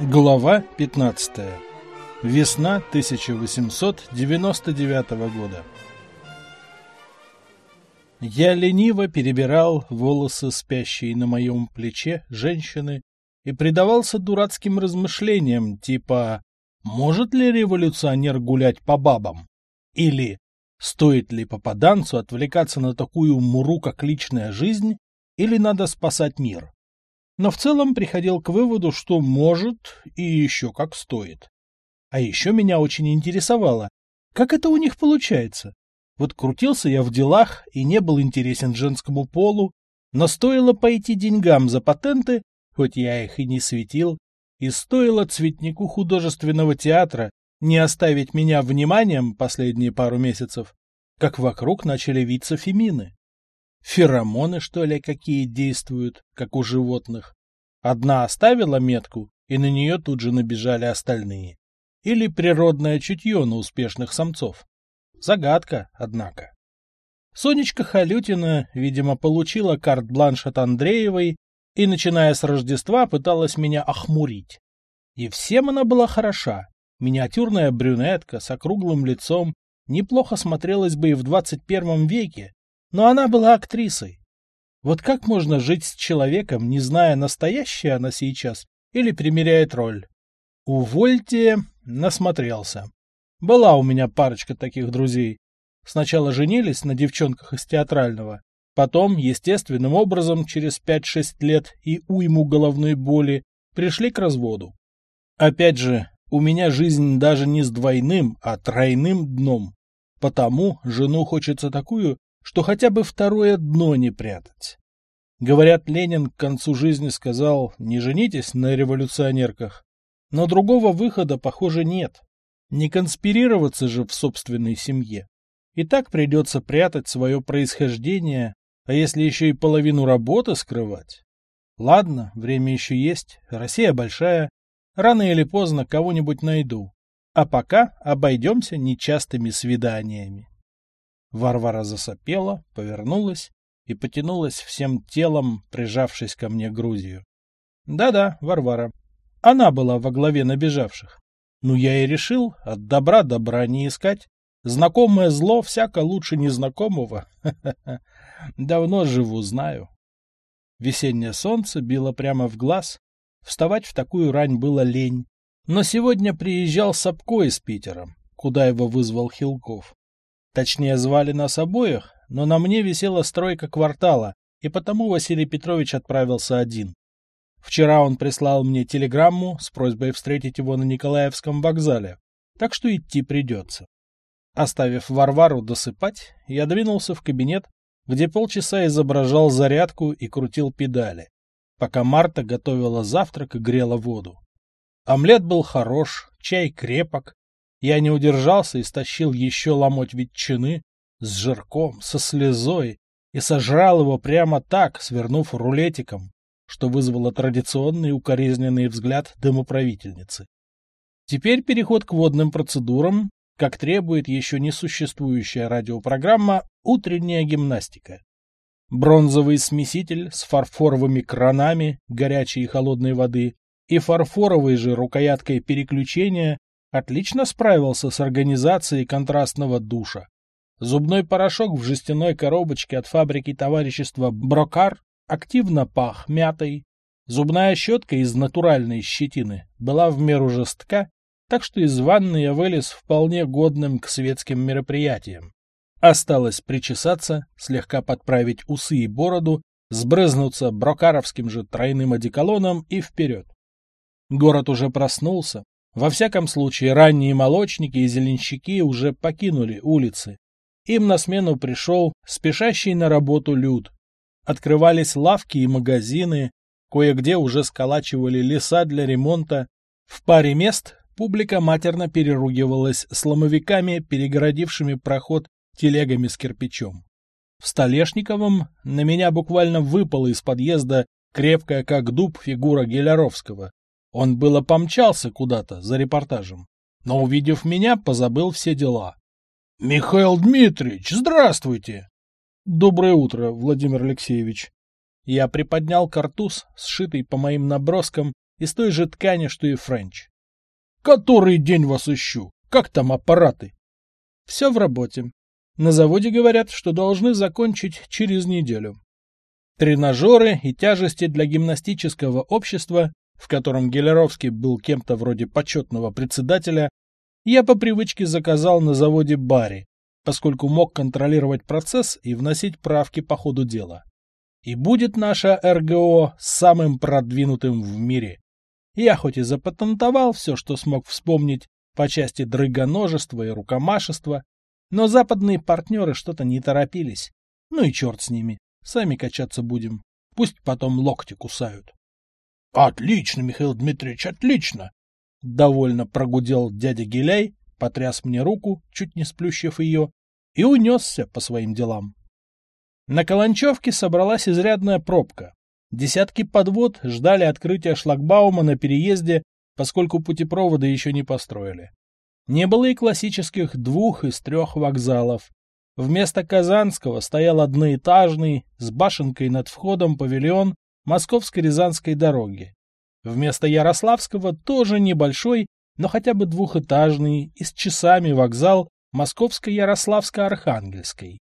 Глава 15. Весна 1899 года. Я лениво перебирал волосы спящие на моем плече женщины и предавался дурацким размышлениям типа «Может ли революционер гулять по бабам?» или «Стоит ли попаданцу отвлекаться на такую муру, как личная жизнь, или надо спасать мир?» Но в целом приходил к выводу, что может и еще как стоит. А еще меня очень интересовало, как это у них получается. Вот крутился я в делах и не был интересен женскому полу, но стоило пойти деньгам за патенты, хоть я их и не светил, и стоило цветнику художественного театра не оставить меня вниманием последние пару месяцев, как вокруг начали виться фемины. Феромоны, что ли, какие действуют, как у животных? Одна оставила метку, и на нее тут же набежали остальные. Или природное чутье на успешных самцов. Загадка, однако. Сонечка Халютина, видимо, получила карт-бланш от Андреевой и, начиная с Рождества, пыталась меня охмурить. И всем она была хороша. Миниатюрная брюнетка с округлым лицом неплохо смотрелась бы и в 21 веке, но она была актрисой. Вот как можно жить с человеком, не зная, настоящая она сейчас или примеряет роль? Увольте, насмотрелся. Была у меня парочка таких друзей. Сначала женились на девчонках из театрального, потом, естественным образом, через 5-6 лет и уйму головной боли, пришли к разводу. Опять же, у меня жизнь даже не с двойным, а тройным дном. Потому жену хочется такую, что хотя бы второе дно не прятать. Говорят, Ленин к концу жизни сказал «не женитесь на революционерках», но другого выхода, похоже, нет. Не конспирироваться же в собственной семье. И так придется прятать свое происхождение, а если еще и половину работы скрывать? Ладно, время еще есть, Россия большая, рано или поздно кого-нибудь найду. А пока обойдемся нечастыми свиданиями. Варвара засопела, повернулась и потянулась всем телом, прижавшись ко мне грудью. Да-да, Варвара. Она была во главе набежавших. Ну, я и решил, от добра добра не искать. Знакомое зло всяко лучше незнакомого. Давно живу, знаю. Весеннее солнце било прямо в глаз. Вставать в такую рань было лень. Но сегодня приезжал Сапко из Питера, куда его вызвал Хилков. Точнее, звали нас обоих, но на мне висела стройка квартала, и потому Василий Петрович отправился один. Вчера он прислал мне телеграмму с просьбой встретить его на Николаевском вокзале, так что идти придется. Оставив Варвару досыпать, я двинулся в кабинет, где полчаса изображал зарядку и крутил педали, пока Марта готовила завтрак и грела воду. Омлет был хорош, чай крепок, я не удержался и стащил еще ломоть ветчины с жирком, со слезой и сожрал его прямо так, свернув рулетиком, что вызвало традиционный укоризненный взгляд домоправительницы. Теперь переход к водным процедурам, как требует еще не существующая радиопрограмма «Утренняя гимнастика». Бронзовый смеситель с фарфоровыми кранами горячей и холодной воды и фарфоровой же рукояткой переключения отлично справился с организацией контрастного душа. Зубной порошок в жестяной коробочке от фабрики товарищества «Брокар» активно пах мятой. Зубная щетка из натуральной щетины была в меру жестка, так что из ванны я вылез вполне годным к светским мероприятиям. Осталось причесаться, слегка подправить усы и бороду, сбрызнуться брокаровским же тройным одеколоном и вперед. Город уже проснулся, во всяком случае, ранние молочники и зеленщики уже покинули улицы. Им на смену пришел спешащий на работу люд. Открывались лавки и магазины, кое-где уже сколачивали леса для ремонта. В паре мест публика матерно переругивалась с ломовиками, перегородившими проход телегами с кирпичом. В Столешниковом на меня буквально выпала из подъезда крепкая как дуб фигура Геляровского. Он было помчался куда-то за репортажем, но, увидев меня, позабыл все дела. — Михаил Дмитриевич, здравствуйте! — Доброе утро, Владимир Алексеевич. Я приподнял картуз, сшитый по моим наброскам, из той же ткани, что и Френч. «Который день вас ищу? Как там аппараты?» «Все в работе. На заводе говорят, что должны закончить через неделю. Тренажеры и тяжести для гимнастического общества, в котором Гелеровский был кем-то вроде почетного председателя, я по привычке заказал на заводе Барри, поскольку мог контролировать процесс и вносить правки по ходу дела. И будет наша РГО самым продвинутым в мире. Я хоть и запатентовал все, что смог вспомнить по части дрыгоножества и рукомашества, но западные партнеры что-то не торопились. Ну и черт с ними. Сами качаться будем. Пусть потом локти кусают. — Отлично, Михаил Дмитриевич, отлично! — довольно прогудел дядя Гиляй, потряс мне руку, чуть не сплющив ее, и унесся по своим делам. На Каланчевке собралась изрядная пробка. Десятки подвод ждали открытия шлагбаума на переезде, поскольку путепроводы еще не построили. Не было и классических двух из трех вокзалов, Вместо Казанского стоял одноэтажный, с башенкой над входом павильон Московско-Рязанской дороги. Вместо Ярославского тоже небольшой, но хотя бы двухэтажный и с часами вокзал Московско-Ярославско-Архангельской.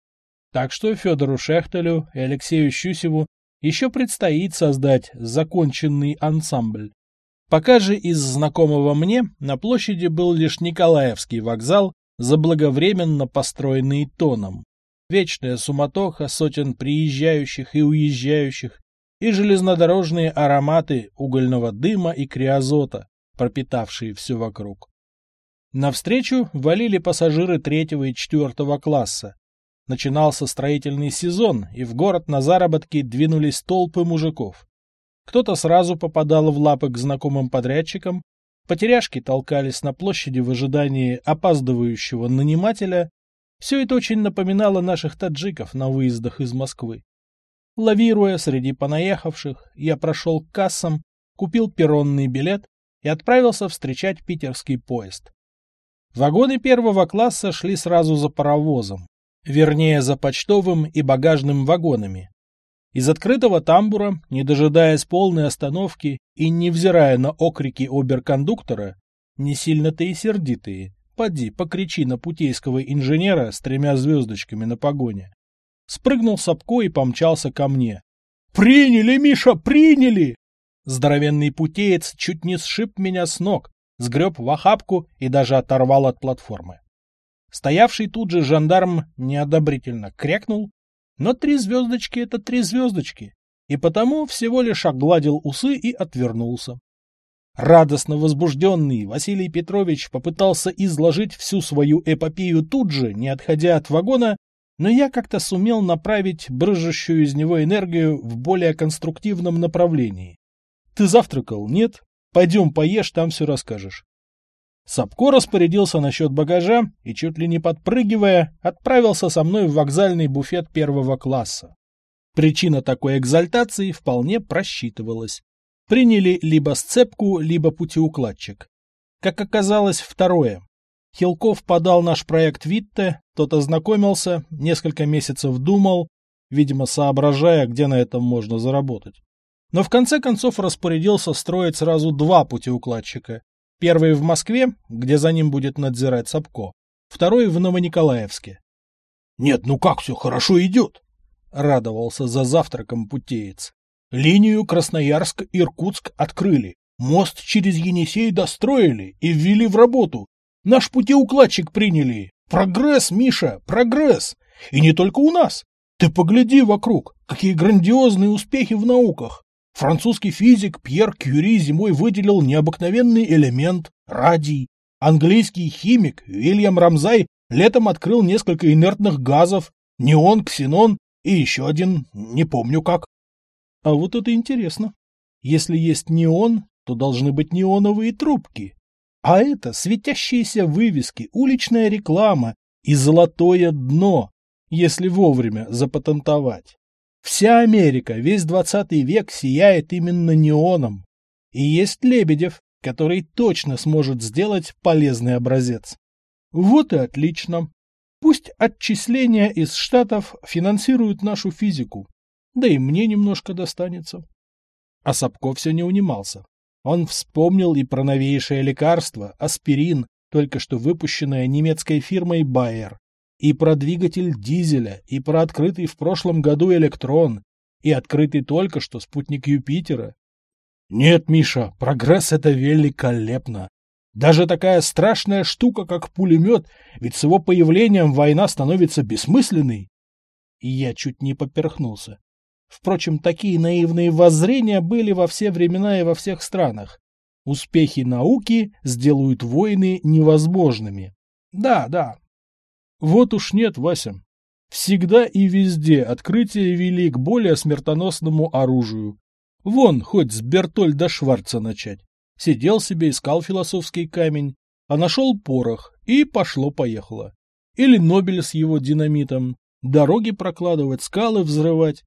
Так что Федору Шехтелю и Алексею Щусеву еще предстоит создать законченный ансамбль. Пока же из знакомого мне на площади был лишь Николаевский вокзал заблаговременно построенный тоном. Вечная суматоха сотен приезжающих и уезжающих, и железнодорожные ароматы угольного дыма и криозота, пропитавшие все вокруг. Навстречу валили пассажиры третьего и четвертого класса. Начинался строительный сезон, и в город на заработки двинулись толпы мужиков. Кто-то сразу попадал в лапы к знакомым подрядчикам, Потеряшки толкались на площади в ожидании опаздывающего нанимателя. Все это очень напоминало наших таджиков на выездах из Москвы. Лавируя среди понаехавших, я прошел к кассам, купил перронный билет и отправился встречать питерский поезд. Вагоны первого класса шли сразу за паровозом, вернее, за почтовым и багажным вагонами. Из открытого тамбура, не дожидаясь полной остановки и невзирая на окрики оберкондуктора, не сильно-то и сердитые, поди, покричи на путейского инженера с тремя звездочками на погоне, спрыгнул Сапко и помчался ко мне. «Приняли, Миша, приняли!» Здоровенный путеец чуть не сшиб меня с ног, сгреб в охапку и даже оторвал от платформы. Стоявший тут же жандарм неодобрительно крякнул но три звездочки — это три звездочки, и потому всего лишь огладил усы и отвернулся. Радостно возбужденный Василий Петрович попытался изложить всю свою эпопею тут же, не отходя от вагона, но я как-то сумел направить брыжущую из него энергию в более конструктивном направлении. «Ты завтракал? Нет? Пойдем поешь, там все расскажешь». Сапко распорядился насчет багажа и, чуть ли не подпрыгивая, отправился со мной в вокзальный буфет первого класса. Причина такой экзальтации вполне просчитывалась. Приняли либо сцепку, либо путеукладчик. Как оказалось, второе. Хилков подал наш проект Витте, тот ознакомился, несколько месяцев думал, видимо, соображая, где на этом можно заработать. Но в конце концов распорядился строить сразу два путеукладчика Первый в Москве, где за ним будет надзирать Сапко. Второй в Новониколаевске. «Нет, ну как все хорошо идет!» — радовался за завтраком путеец. «Линию Красноярск-Иркутск открыли, мост через Енисей достроили и ввели в работу. Наш путеукладчик приняли. Прогресс, Миша, прогресс! И не только у нас. Ты погляди вокруг, какие грандиозные успехи в науках. Французский физик Пьер Кюри зимой выделил необыкновенный элемент – радий. Английский химик Уильям Рамзай летом открыл несколько инертных газов – неон, ксенон и еще один, не помню как. А вот это интересно. Если есть неон, то должны быть неоновые трубки. А это светящиеся вывески, уличная реклама и золотое дно, если вовремя запатентовать. Вся Америка, весь двадцатый век сияет именно неоном. И есть Лебедев, который точно сможет сделать полезный образец. Вот и отлично. Пусть отчисления из Штатов финансируют нашу физику. Да и мне немножко достанется. А Сапко все не унимался. Он вспомнил и про новейшее лекарство, аспирин, только что выпущенное немецкой фирмой Bayer, и про двигатель дизеля, и про открытый в прошлом году электрон, и открытый только что спутник Юпитера. Нет, Миша, прогресс — это великолепно. Даже такая страшная штука, как пулемет, ведь с его появлением война становится бессмысленной. И я чуть не поперхнулся. Впрочем, такие наивные воззрения были во все времена и во всех странах. Успехи науки сделают войны невозможными. Да, да. Вот уж нет, Вася. Всегда и везде открытие вели к более смертоносному оружию. Вон, хоть с Бертольда Шварца начать. Сидел себе, искал философский камень, а нашел порох, и пошло-поехало. Или Нобель с его динамитом. Дороги прокладывать, скалы взрывать.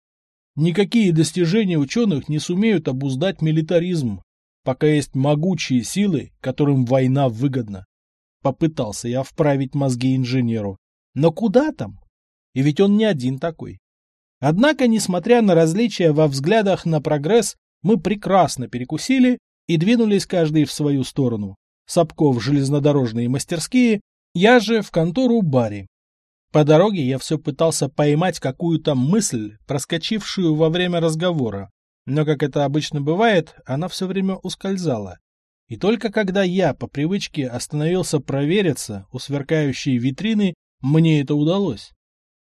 Никакие достижения ученых не сумеют обуздать милитаризм, пока есть могучие силы, которым война выгодна. Попытался я вправить мозги инженеру. Но куда там? И ведь он не один такой. Однако, несмотря на различия во взглядах на прогресс, мы прекрасно перекусили и двинулись каждый в свою сторону. Сапков в железнодорожные мастерские, я же в контору Барри. По дороге я все пытался поймать какую-то мысль, проскочившую во время разговора, но, как это обычно бывает, она все время ускользала. И только когда я по привычке остановился провериться у сверкающей витрины, мне это удалось.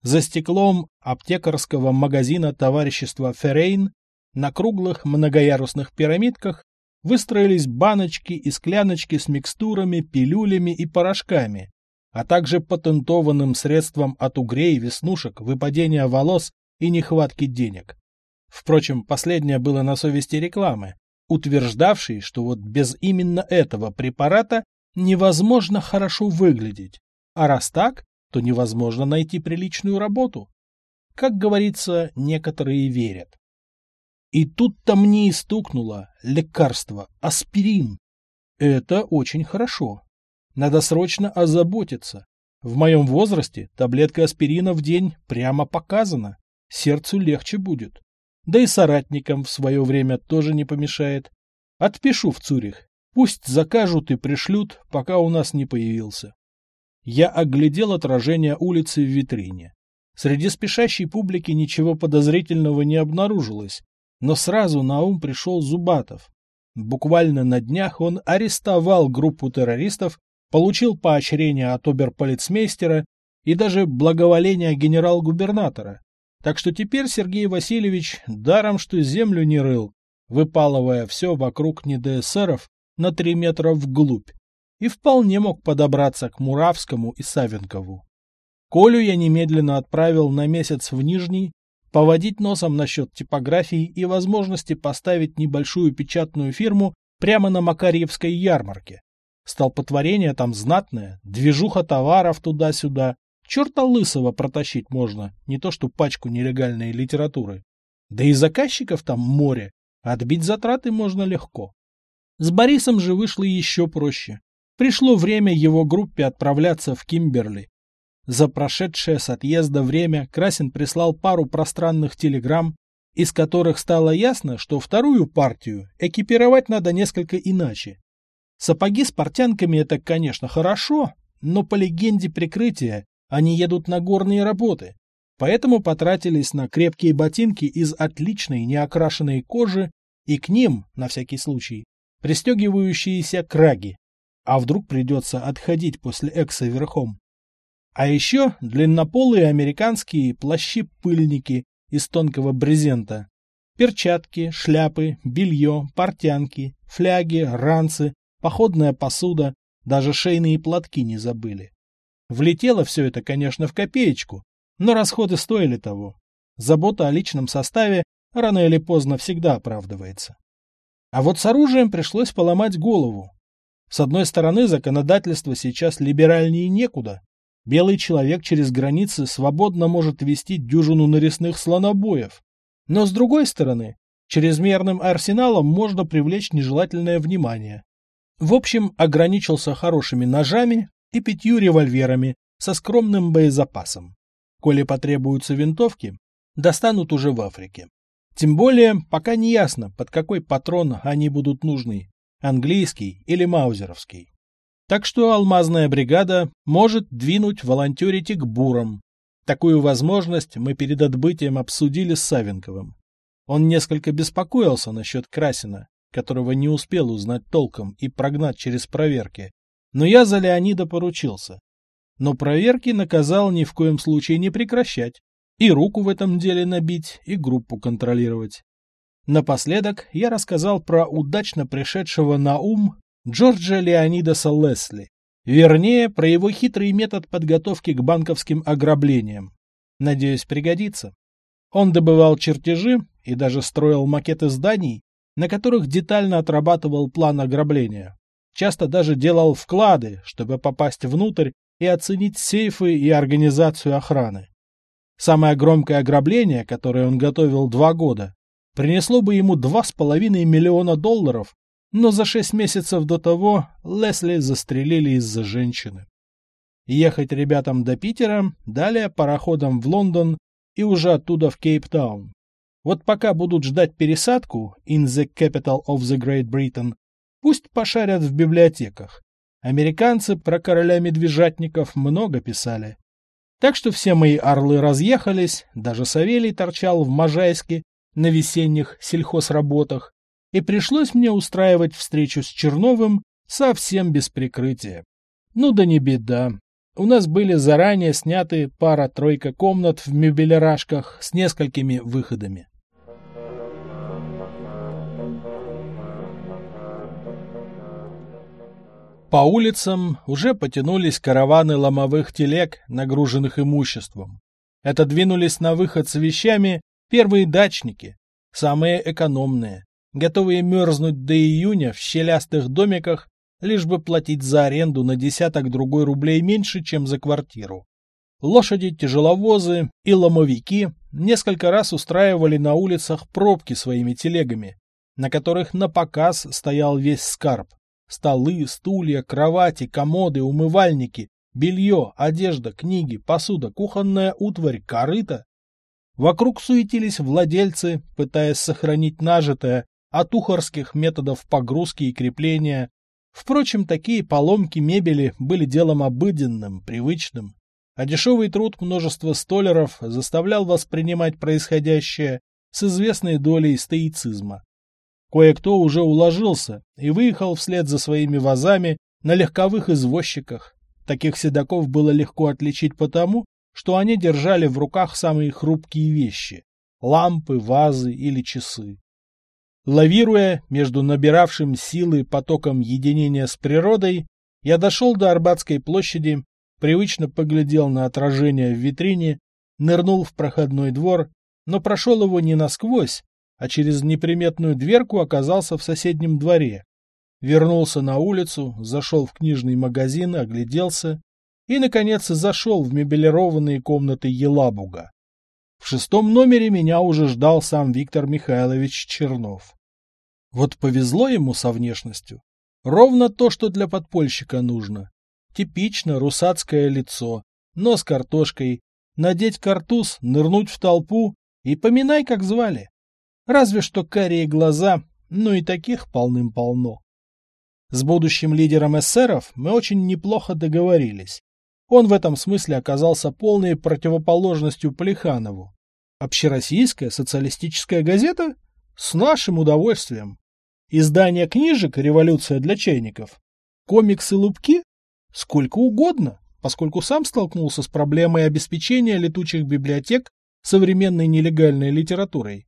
За стеклом аптекарского магазина товарищества Феррейн на круглых многоярусных пирамидках выстроились баночки и скляночки с микстурами, пилюлями и порошками, а также патентованным средством от угрей, веснушек, выпадения волос и нехватки денег. Впрочем, последнее было на совести рекламы, утверждавшей, что вот без именно этого препарата невозможно хорошо выглядеть, а раз так, то невозможно найти приличную работу. Как говорится, некоторые верят. И тут-то мне и стукнуло лекарство, аспирин. Это очень хорошо. Надо срочно озаботиться. В моем возрасте таблетка аспирина в день прямо показана. Сердцу легче будет. Да и соратникам в свое время тоже не помешает. Отпишу в Цюрих. Пусть закажут и пришлют, пока у нас не появился. Я оглядел отражение улицы в витрине. Среди спешащей публики ничего подозрительного не обнаружилось, но сразу на ум пришел Зубатов. Буквально на днях он арестовал группу террористов, получил поощрение от оберполицмейстера и даже благоволение генерал-губернатора. Так что теперь Сергей Васильевич даром что землю не рыл, выпалывая все вокруг недоэсеров на три метра вглубь, и вполне мог подобраться к Муравскому и Савенкову. Колю я немедленно отправил на месяц в Нижний, поводить носом насчет типографии и возможности поставить небольшую печатную фирму прямо на Макарьевской ярмарке. Столпотворение там знатное, движуха товаров туда-сюда. Черта лысого протащить можно, не то что пачку нелегальной литературы. Да и заказчиков там море, отбить затраты можно легко. С Борисом же вышло еще проще. Пришло время его группе отправляться в Кимберли, за прошедшее с отъезда время Красин прислал пару пространных телеграмм, из которых стало ясно, что вторую партию экипировать надо несколько иначе. Сапоги с портянками – это, конечно, хорошо, но по легенде прикрытия они едут на горные работы, поэтому потратились на крепкие ботинки из отличной неокрашенной кожи и к ним, на всякий случай, пристегивающиеся краги. А вдруг придется отходить после экса верхом? А еще длиннополые американские плащи-пыльники из тонкого брезента. Перчатки, шляпы, белье, портянки, фляги, ранцы, походная посуда, даже шейные платки не забыли. Влетело все это, конечно, в копеечку, но расходы стоили того. Забота о личном составе рано или поздно всегда оправдывается. А вот с оружием пришлось поломать голову. С одной стороны, законодательство сейчас либеральнее некуда, Белый человек через границы свободно может вести дюжину нарезных слонобоев. Но с другой стороны, чрезмерным арсеналом можно привлечь нежелательное внимание. В общем, ограничился хорошими ножами и пятью револьверами со скромным боезапасом. Коли потребуются винтовки, достанут уже в Африке. Тем более, пока не ясно, под какой патрон они будут нужны. английский или маузеровский. Так что алмазная бригада может двинуть волонтерить и к бурам. Такую возможность мы перед отбытием обсудили с Савенковым. Он несколько беспокоился насчет Красина, которого не успел узнать толком и прогнать через проверки, но я за Леонида поручился. Но проверки наказал ни в коем случае не прекращать, и руку в этом деле набить, и группу контролировать. Напоследок я рассказал про удачно пришедшего на ум Джорджа Леонидаса Лесли, вернее, про его хитрый метод подготовки к банковским ограблениям. Надеюсь, пригодится. Он добывал чертежи и даже строил макеты зданий, на которых детально отрабатывал план ограбления. Часто даже делал вклады, чтобы попасть внутрь и оценить сейфы и организацию охраны. Самое громкое ограбление, которое он готовил два года, принесло бы ему два с половиной миллиона долларов, но за шесть месяцев до того Лесли застрелили из-за женщины. Ехать ребятам до Питера, далее пароходом в Лондон и уже оттуда в Кейптаун. Вот пока будут ждать пересадку in the capital of the Great Britain, пусть пошарят в библиотеках. Американцы про короля медвежатников много писали. Так что все мои орлы разъехались, даже Савелий торчал в Можайске на весенних сельхозработах, и пришлось мне устраивать встречу с Черновым совсем без прикрытия. Ну да не беда, у нас были заранее сняты пара-тройка комнат в мебелерашках с несколькими выходами. По улицам уже потянулись караваны ломовых телег, нагруженных имуществом. Это двинулись на выход с вещами первые дачники, самые экономные, готовые мерзнуть до июня в щелястых домиках лишь бы платить за аренду на десяток другой рублей меньше, чем за квартиру. Лошади, тяжеловозы и ломовики несколько раз устраивали на улицах пробки своими телегами, на которых на показ стоял весь скарб. Столы, стулья, кровати, комоды, умывальники, белье, одежда, книги, посуда, кухонная утварь, корыто. Вокруг суетились владельцы, пытаясь сохранить нажитое от ухарских методов погрузки и крепления, Впрочем, такие поломки мебели были делом обыденным, привычным, а дешевый труд множества столеров заставлял воспринимать происходящее с известной долей стоицизма. Кое-кто уже уложился и выехал вслед за своими вазами на легковых извозчиках. Таких седаков было легко отличить потому, что они держали в руках самые хрупкие вещи – лампы, вазы или часы. Лавируя между набиравшим силы потоком единения с природой, я дошел до Арбатской площади, привычно поглядел на отражение в витрине, нырнул в проходной двор, но прошел его не насквозь, а через неприметную дверку оказался в соседнем дворе. Вернулся на улицу, зашел в книжный магазин, огляделся и, наконец, зашел в мебелированные комнаты Елабуга. В шестом номере меня уже ждал сам Виктор Михайлович Чернов. Вот повезло ему со внешностью. Ровно то, что для подпольщика нужно. Типично русацкое лицо, нос картошкой, надеть картуз, нырнуть в толпу и поминай, как звали. Разве что карие глаза, но и таких полным-полно. С будущим лидером эсеров мы очень неплохо договорились. Он в этом смысле оказался полной противоположностью Плеханову. Общероссийская социалистическая газета? С нашим удовольствием. Издание книжек «Революция для чайников». Комиксы-лупки? Сколько угодно, поскольку сам столкнулся с проблемой обеспечения летучих библиотек современной нелегальной литературой.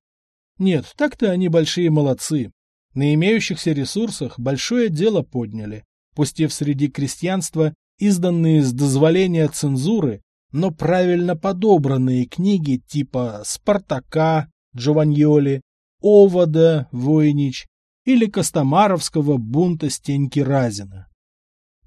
Нет, так-то они большие молодцы. На имеющихся ресурсах большое дело подняли, пустив среди крестьянства изданные с дозволения цензуры, но правильно подобранные книги типа «Спартака», «Джованьоли», «Овода», «Войнич» или Костомаровского бунта Стеньки Разина.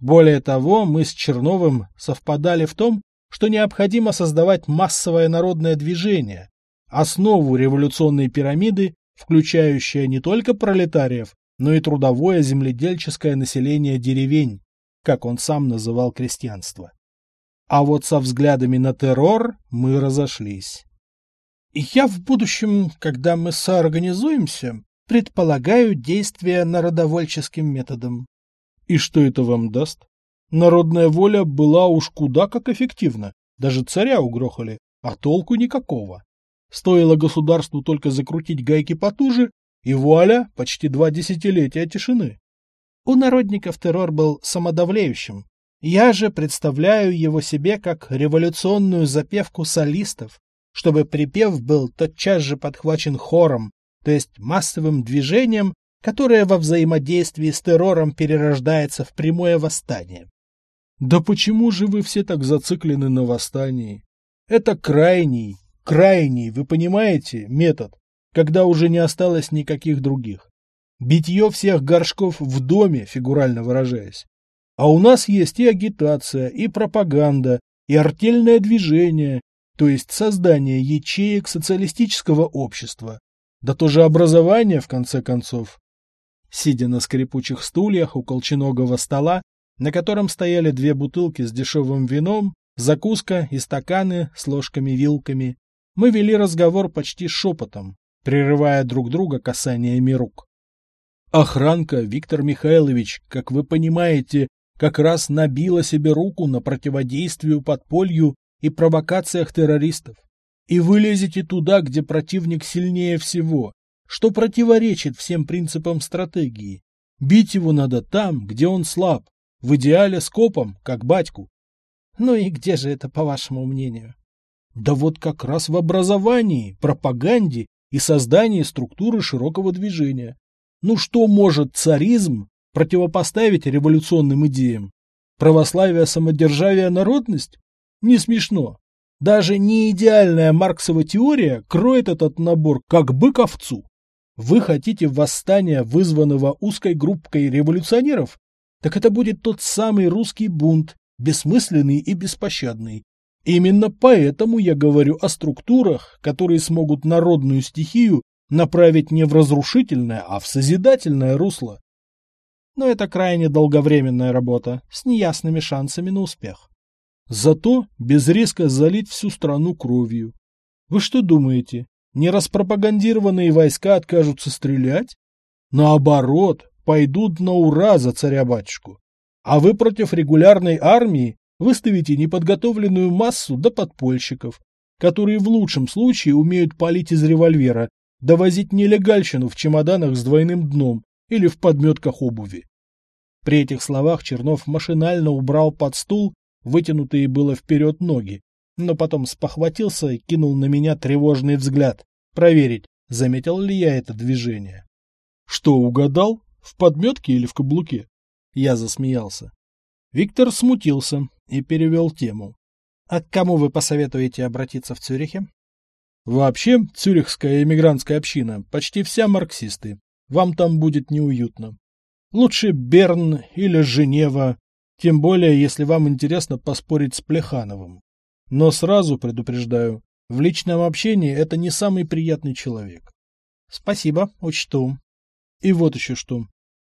Более того, мы с Черновым совпадали в том, что необходимо создавать массовое народное движение, основу революционной пирамиды, включающее не только пролетариев, но и трудовое земледельческое население деревень, как он сам называл крестьянство. А вот со взглядами на террор мы разошлись. Я в будущем, когда мы соорганизуемся, Предполагаю действия народовольческим методом. И что это вам даст? Народная воля была уж куда как эффективна. Даже царя угрохали, а толку никакого. Стоило государству только закрутить гайки потуже, и вуаля, почти два десятилетия тишины. У народников террор был самодавлеющим. Я же представляю его себе как революционную запевку солистов, чтобы припев был тотчас же подхвачен хором, то есть массовым движением, которое во взаимодействии с террором перерождается в прямое восстание. Да почему же вы все так зациклены на восстании? Это крайний, крайний, вы понимаете, метод, когда уже не осталось никаких других. Битье всех горшков в доме, фигурально выражаясь. А у нас есть и агитация, и пропаганда, и артельное движение, то есть создание ячеек социалистического общества. Да тоже образование, в конце концов. Сидя на скрипучих стульях у колченогого стола, на котором стояли две бутылки с дешевым вином, закуска и стаканы с ложками-вилками, мы вели разговор почти шепотом, прерывая друг друга касаниями рук. Охранка Виктор Михайлович, как вы понимаете, как раз набила себе руку на противодействию подполью и провокациях террористов. И вы лезете туда, где противник сильнее всего, что противоречит всем принципам стратегии. Бить его надо там, где он слаб, в идеале скопом, как батьку. Ну и где же это, по вашему мнению? Да вот как раз в образовании, пропаганде и создании структуры широкого движения. Ну что может царизм противопоставить революционным идеям? Православие, самодержавие, народность? Не смешно. Даже не идеальная Марксова теория кроет этот набор как бык овцу. Вы хотите восстания, вызванного узкой группкой революционеров? так это будет тот самый русский бунт, бессмысленный и беспощадный. Именно поэтому я говорю о структурах, которые смогут народную стихию направить не в разрушительное, а в созидательное русло. Но это крайне долговременная работа, с неясными шансами на успех. Зато без риска залить всю страну кровью. Вы что думаете, не распропагандированные войска откажутся стрелять? Наоборот, пойдут на ура за царя-батюшку. А вы против регулярной армии выставите неподготовленную массу до подпольщиков, которые в лучшем случае умеют палить из револьвера, довозить нелегальщину в чемоданах с двойным дном или в подметках обуви. При этих словах Чернов машинально убрал под стул вытянутые было вперед ноги, но потом спохватился и кинул на меня тревожный взгляд, проверить, заметил ли я это движение. Что, угадал? В подметке или в каблуке? Я засмеялся. Виктор смутился и перевел тему. А к кому вы посоветуете обратиться в Цюрихе? Вообще, цюрихская эмигрантская община почти вся марксисты. Вам там будет неуютно. Лучше Берн или Женева, тем более, если вам интересно поспорить с Плехановым. Но сразу предупреждаю, в личном общении это не самый приятный человек. Спасибо, учту. И вот еще что.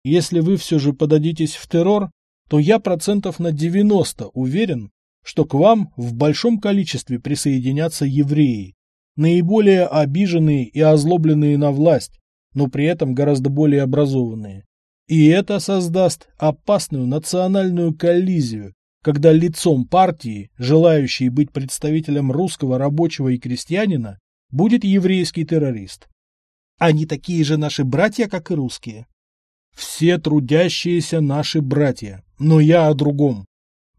Если вы все же подадитесь в террор, то я процентов на 90 уверен, что к вам в большом количестве присоединятся евреи, наиболее обиженные и озлобленные на власть, но при этом гораздо более образованные. И это создаст опасную национальную коллизию, когда лицом партии, желающей быть представителем русского рабочего и крестьянина, будет еврейский террорист. Они такие же наши братья, как и русские. Все трудящиеся наши братья, но я о другом.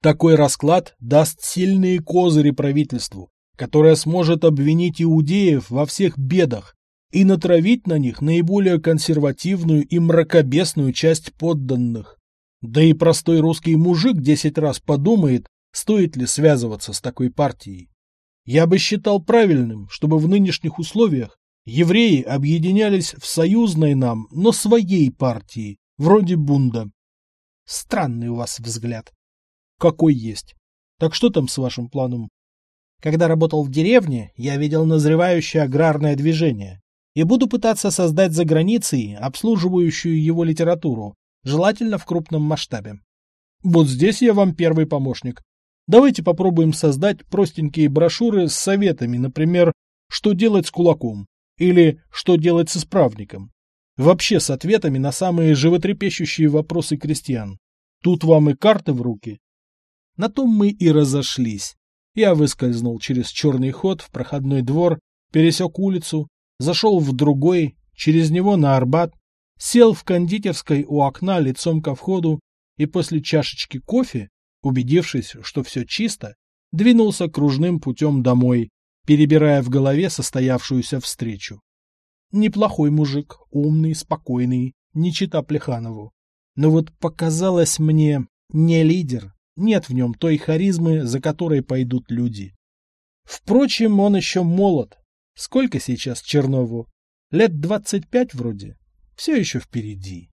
Такой расклад даст сильные козыри правительству, которое сможет обвинить иудеев во всех бедах и натравить на них наиболее консервативную и мракобесную часть подданных. Да и простой русский мужик десять раз подумает, стоит ли связываться с такой партией. Я бы считал правильным, чтобы в нынешних условиях Евреи объединялись в союзной нам, но своей партии, вроде Бунда. Странный у вас взгляд. Какой есть. Так что там с вашим планом? Когда работал в деревне, я видел назревающее аграрное движение и буду пытаться создать за границей обслуживающую его литературу, желательно в крупном масштабе. Вот здесь я вам первый помощник. Давайте попробуем создать простенькие брошюры с советами, например, что делать с кулаком, или что делать с исправником. Вообще с ответами на самые животрепещущие вопросы крестьян. Тут вам и карты в руки. На том мы и разошлись. Я выскользнул через черный ход в проходной двор, пересек улицу, зашел в другой, через него на Арбат, сел в кондитерской у окна лицом ко входу и после чашечки кофе, убедившись, что все чисто, двинулся кружным путем домой, перебирая в голове состоявшуюся встречу. Неплохой мужик, умный, спокойный, не чита Плеханову. Но вот показалось мне не лидер, нет в нем той харизмы, за которой пойдут люди. Впрочем, он еще молод. Сколько сейчас Чернову? Лет двадцать пять вроде. Все еще впереди.